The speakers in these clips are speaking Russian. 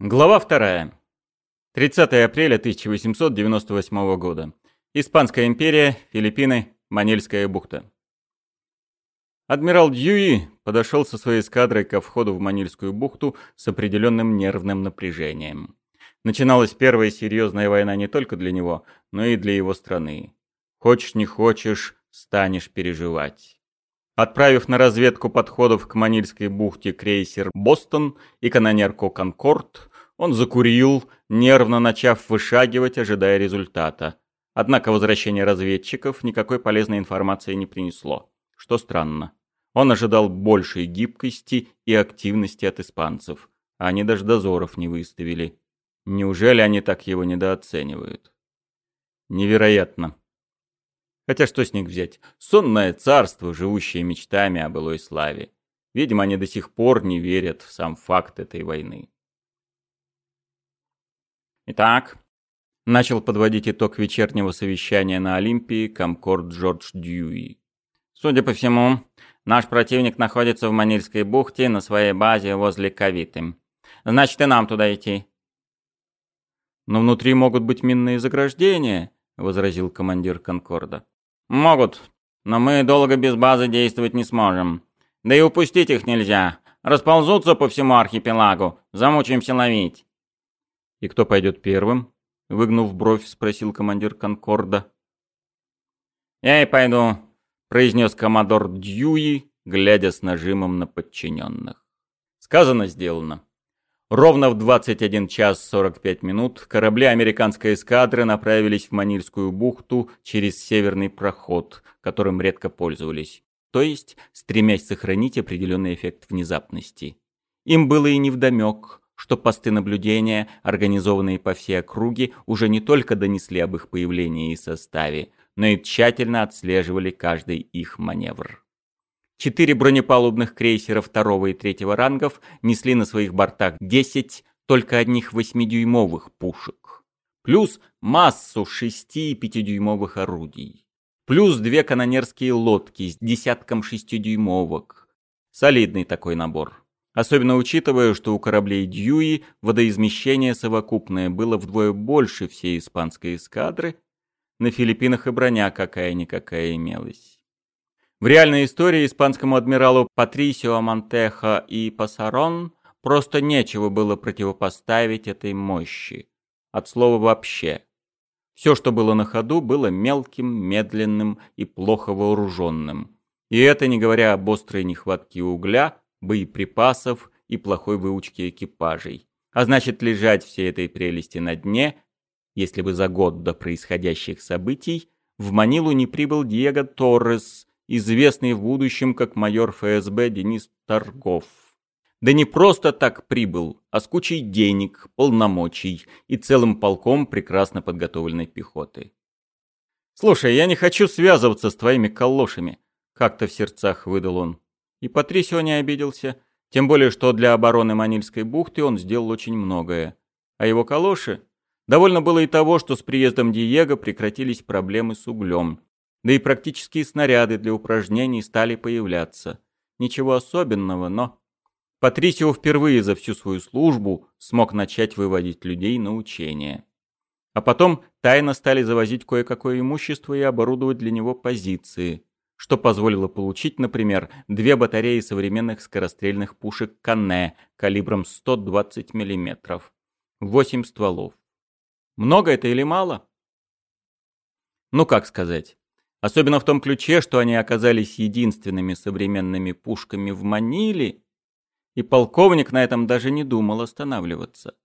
Глава 2. 30 апреля 1898 года. Испанская империя, Филиппины, Манильская бухта. Адмирал Дьюи подошел со своей эскадрой ко входу в Манильскую бухту с определенным нервным напряжением. Начиналась первая серьезная война не только для него, но и для его страны. Хочешь не хочешь, станешь переживать. Отправив на разведку подходов к Манильской бухте крейсер «Бостон» и канонерку «Конкорд», он закурил, нервно начав вышагивать, ожидая результата. Однако возвращение разведчиков никакой полезной информации не принесло, что странно. Он ожидал большей гибкости и активности от испанцев, они даже дозоров не выставили. Неужели они так его недооценивают? Невероятно. Хотя что с них взять? Сонное царство, живущее мечтами о былой славе. Видимо, они до сих пор не верят в сам факт этой войны. Итак, начал подводить итог вечернего совещания на Олимпии Комкорд Джордж Дьюи. Судя по всему, наш противник находится в Манильской бухте на своей базе возле Кавиты. Значит, и нам туда идти. Но внутри могут быть минные заграждения, возразил командир Конкорда. «Могут, но мы долго без базы действовать не сможем. Да и упустить их нельзя. Расползутся по всему архипелагу, замучаемся ловить». «И кто пойдет первым?» — выгнув бровь, спросил командир Конкорда. «Я и пойду», — произнес коммодор Дьюи, глядя с нажимом на подчиненных. Сказано, сделано. Ровно в 21 час 45 минут корабли американской эскадры направились в Манильскую бухту через северный проход, которым редко пользовались, то есть стремясь сохранить определенный эффект внезапности. Им было и невдомек, что посты наблюдения, организованные по всей округе, уже не только донесли об их появлении и составе, но и тщательно отслеживали каждый их маневр. Четыре бронепалубных крейсера второго и третьего рангов несли на своих бортах 10 только одних 8-дюймовых пушек, плюс массу 6 и 5-дюймовых орудий, плюс две канонерские лодки с десятком 6-дюймовок. Солидный такой набор. Особенно учитывая, что у кораблей Дьюи водоизмещение совокупное было вдвое больше всей испанской эскадры, на Филиппинах и броня какая-никакая имелась. В реальной истории испанскому адмиралу Патрисио Монтехо и Пасарон просто нечего было противопоставить этой мощи. От слова «вообще». Все, что было на ходу, было мелким, медленным и плохо вооруженным. И это не говоря об острой нехватке угля, боеприпасов и плохой выучке экипажей. А значит, лежать всей этой прелести на дне, если бы за год до происходящих событий, в Манилу не прибыл Диего Торрес, известный в будущем как майор ФСБ Денис Торгов. Да не просто так прибыл, а с кучей денег, полномочий и целым полком прекрасно подготовленной пехоты. «Слушай, я не хочу связываться с твоими калошами», — как-то в сердцах выдал он. И Патрисио не обиделся, тем более, что для обороны Манильской бухты он сделал очень многое. А его калоши? Довольно было и того, что с приездом Диего прекратились проблемы с углем. Да и практические снаряды для упражнений стали появляться. Ничего особенного, но... Патрисио впервые за всю свою службу смог начать выводить людей на учения. А потом тайно стали завозить кое-какое имущество и оборудовать для него позиции, что позволило получить, например, две батареи современных скорострельных пушек Канне калибром 120 мм, 8 стволов. Много это или мало? Ну как сказать. Особенно в том ключе, что они оказались единственными современными пушками в Маниле, и полковник на этом даже не думал останавливаться.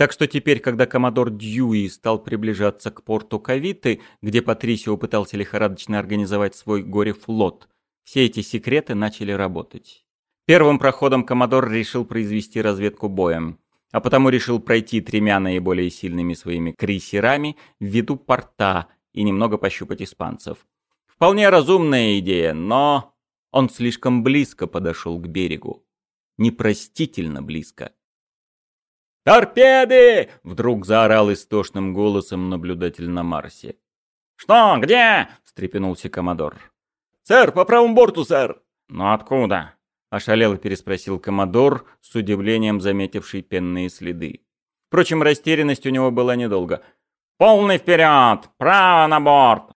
Так что теперь, когда коммодор Дьюи стал приближаться к порту Кавиты, где Патрисио пытался лихорадочно организовать свой горе-флот, все эти секреты начали работать. Первым проходом коммодор решил произвести разведку боем, а потому решил пройти тремя наиболее сильными своими крейсерами в виду порта и немного пощупать испанцев. Вполне разумная идея, но он слишком близко подошел к берегу. Непростительно близко. «Торпеды!» — вдруг заорал истошным голосом наблюдатель на Марсе. «Что? Где?» — встрепенулся Комодор. «Сэр, по правому борту, сэр!» «Но откуда?» — ошалело переспросил Комодор, с удивлением заметивший пенные следы. Впрочем, растерянность у него была недолго. «Полный вперед! Право на борт!»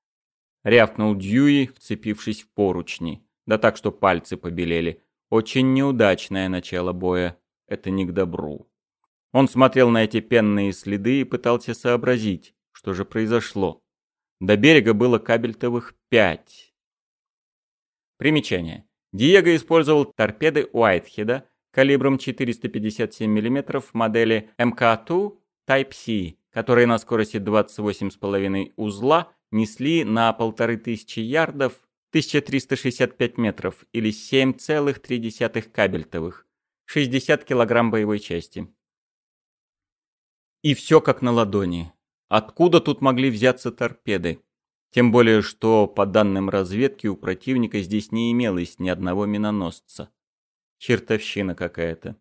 Рявкнул Дьюи, вцепившись в поручни. Да так, что пальцы побелели. Очень неудачное начало боя. Это не к добру. Он смотрел на эти пенные следы и пытался сообразить, что же произошло. До берега было кабельтовых пять. Примечание. Диего использовал торпеды Уайтхеда калибром 457 мм модели МК-2 Type-C, которые на скорости 28,5 узла несли на 1500 ярдов 1365 метров или 7,3 кабельтовых, 60 килограмм боевой части. И все как на ладони. Откуда тут могли взяться торпеды? Тем более, что, по данным разведки, у противника здесь не имелось ни одного миноносца. Чертовщина какая-то.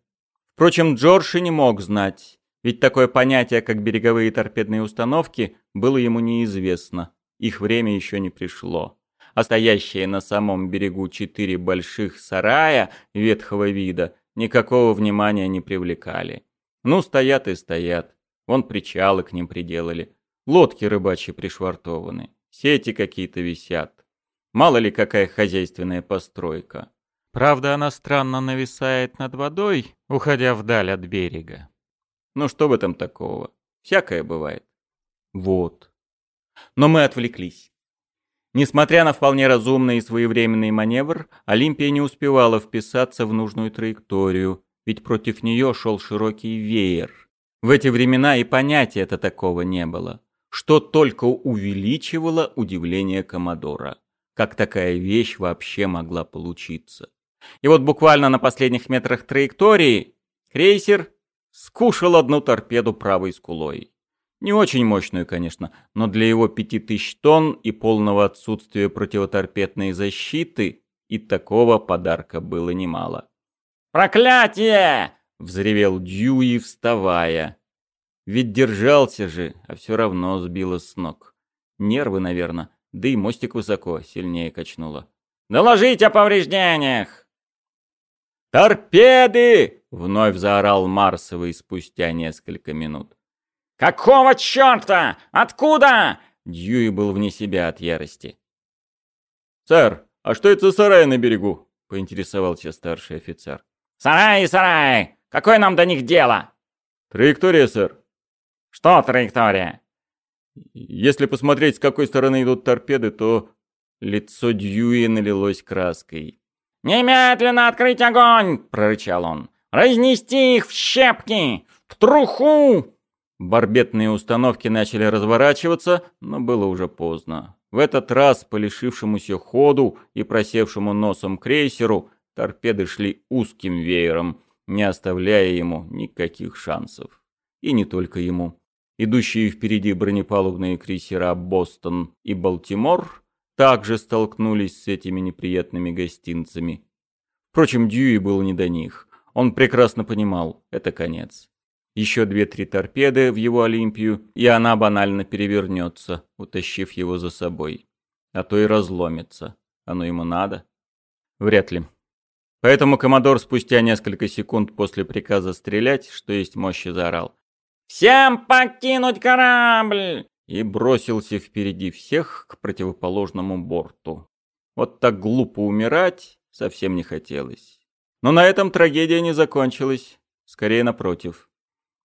Впрочем, Джордж и не мог знать, ведь такое понятие, как береговые торпедные установки, было ему неизвестно. Их время еще не пришло. А стоящие на самом берегу четыре больших сарая ветхого вида никакого внимания не привлекали. Ну, стоят и стоят. Вон причалы к ним приделали. Лодки рыбачьи пришвартованы. Сети какие-то висят. Мало ли какая хозяйственная постройка. Правда, она странно нависает над водой, уходя вдаль от берега. Ну что в этом такого? Всякое бывает. Вот. Но мы отвлеклись. Несмотря на вполне разумный и своевременный маневр, Олимпия не успевала вписаться в нужную траекторию, ведь против нее шел широкий веер. В эти времена и понятия-то такого не было, что только увеличивало удивление Комодора. Как такая вещь вообще могла получиться? И вот буквально на последних метрах траектории крейсер скушал одну торпеду правой скулой. Не очень мощную, конечно, но для его пяти тысяч тонн и полного отсутствия противоторпедной защиты и такого подарка было немало. «Проклятие!» — взревел Дьюи, вставая. Ведь держался же, а все равно сбило с ног. Нервы, наверное, да и мостик высоко, сильнее качнуло. «Доложить о повреждениях!» «Торпеды!» — вновь заорал Марсовый спустя несколько минут. «Какого черта? Откуда?» Дьюи был вне себя от ярости. «Сэр, а что это за сарай на берегу?» — поинтересовался старший офицер. «Сарай, сарай! Какое нам до них дело?» «Траектория, сэр». «Что траектория?» «Если посмотреть, с какой стороны идут торпеды, то...» Лицо Дьюи налилось краской. «Немедленно открыть огонь!» — прорычал он. «Разнести их в щепки! В труху!» Барбетные установки начали разворачиваться, но было уже поздно. В этот раз по лишившемуся ходу и просевшему носом крейсеру торпеды шли узким веером, не оставляя ему никаких шансов. И не только ему. Идущие впереди бронепалубные крейсера «Бостон» и «Балтимор» также столкнулись с этими неприятными гостинцами. Впрочем, Дьюи был не до них. Он прекрасно понимал, это конец. Еще две-три торпеды в его Олимпию, и она банально перевернется, утащив его за собой. А то и разломится. Оно ему надо? Вряд ли. Поэтому Комодор спустя несколько секунд после приказа стрелять, что есть мощи, заорал. «Всем покинуть корабль!» и бросился впереди всех к противоположному борту. Вот так глупо умирать совсем не хотелось. Но на этом трагедия не закончилась, скорее напротив.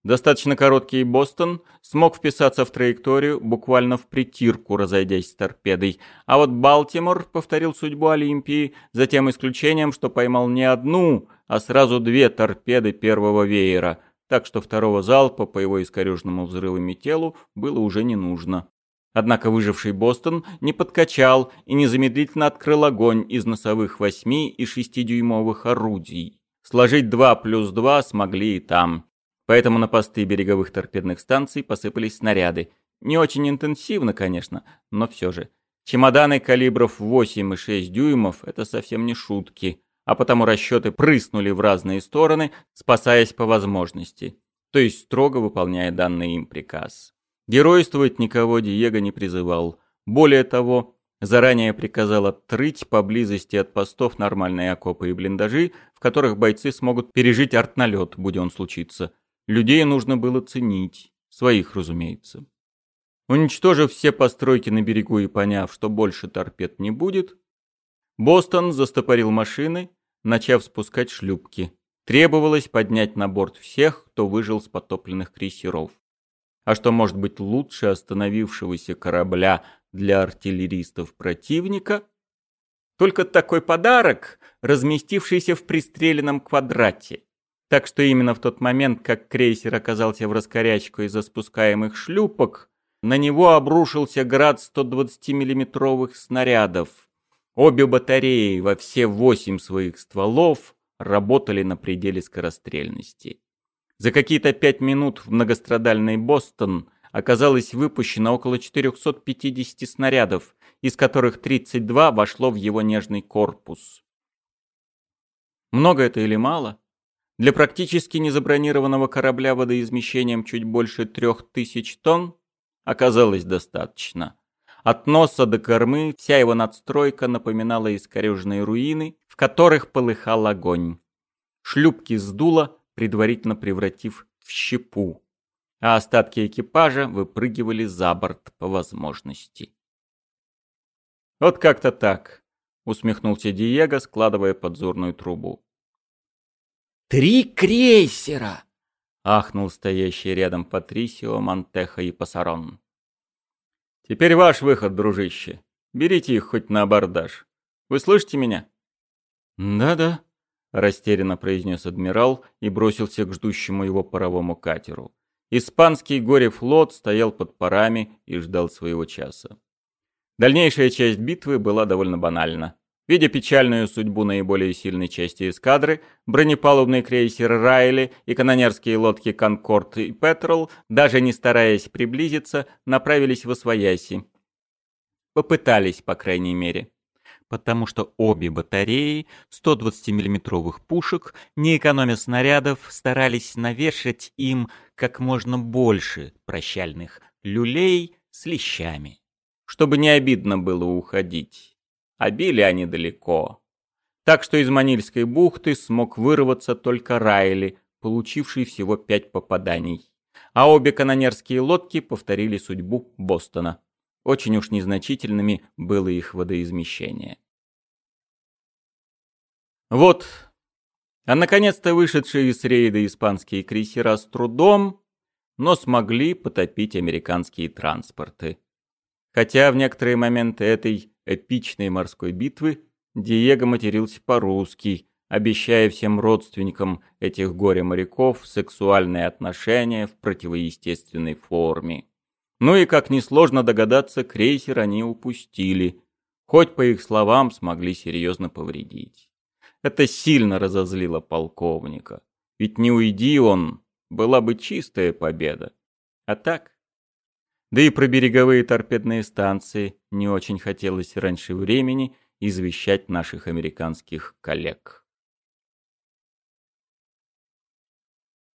Достаточно короткий Бостон смог вписаться в траекторию, буквально в притирку, разойдясь с торпедой. А вот Балтимор повторил судьбу Олимпии, за тем исключением, что поймал не одну, а сразу две торпеды первого веера – так что второго залпа по его искореженному взрывами телу было уже не нужно. Однако выживший Бостон не подкачал и незамедлительно открыл огонь из носовых 8 и 6-дюймовых орудий. Сложить 2 плюс 2 смогли и там. Поэтому на посты береговых торпедных станций посыпались снаряды. Не очень интенсивно, конечно, но все же. Чемоданы калибров 8 и 6 дюймов – это совсем не шутки а потому расчеты прыснули в разные стороны, спасаясь по возможности, то есть строго выполняя данный им приказ. Геройствовать никого Диего не призывал. Более того, заранее приказал отрыть поблизости от постов нормальные окопы и блиндажи, в которых бойцы смогут пережить артналет, будь он случиться. Людей нужно было ценить. Своих, разумеется. Уничтожив все постройки на берегу и поняв, что больше торпед не будет, Бостон застопорил машины, начав спускать шлюпки. Требовалось поднять на борт всех, кто выжил с потопленных крейсеров. А что может быть лучше остановившегося корабля для артиллеристов противника? Только такой подарок, разместившийся в пристреленном квадрате. Так что именно в тот момент, как крейсер оказался в раскорячку из-за спускаемых шлюпок, на него обрушился град 120 миллиметровых снарядов. Обе батареи во все восемь своих стволов работали на пределе скорострельности. За какие-то пять минут в многострадальный Бостон оказалось выпущено около 450 снарядов, из которых 32 вошло в его нежный корпус. Много это или мало? Для практически незабронированного корабля водоизмещением чуть больше трех тысяч тонн оказалось достаточно. От носа до кормы вся его надстройка напоминала искореженные руины, в которых полыхал огонь. Шлюпки сдуло, предварительно превратив в щепу, а остатки экипажа выпрыгивали за борт по возможности. «Вот как-то так», — усмехнулся Диего, складывая подзорную трубу. «Три крейсера!» — ахнул стоящий рядом Патрисио, Монтехо и Пасарон. «Теперь ваш выход, дружище. Берите их хоть на абордаж. Вы слышите меня?» «Да-да», — растерянно произнес адмирал и бросился к ждущему его паровому катеру. Испанский горе-флот стоял под парами и ждал своего часа. Дальнейшая часть битвы была довольно банальна. Видя печальную судьбу наиболее сильной части эскадры, бронепалубный крейсер «Райли» и канонерские лодки «Конкорд» и «Петрол», даже не стараясь приблизиться, направились в Освояси. Попытались, по крайней мере. Потому что обе батареи 120 миллиметровых пушек, не экономя снарядов, старались навешать им как можно больше прощальных люлей с лещами, чтобы не обидно было уходить а били они далеко. Так что из Манильской бухты смог вырваться только Райли, получивший всего пять попаданий. А обе канонерские лодки повторили судьбу Бостона. Очень уж незначительными было их водоизмещение. Вот, а наконец-то вышедшие из рейда испанские крейсера с трудом, но смогли потопить американские транспорты. Хотя в некоторые моменты этой эпичной морской битвы Диего матерился по-русски, обещая всем родственникам этих горе-моряков сексуальные отношения в противоестественной форме. Ну и, как несложно догадаться, крейсер они упустили, хоть, по их словам, смогли серьезно повредить. Это сильно разозлило полковника, ведь не уйди он, была бы чистая победа. А так, да и про береговые торпедные станции не очень хотелось раньше времени извещать наших американских коллег.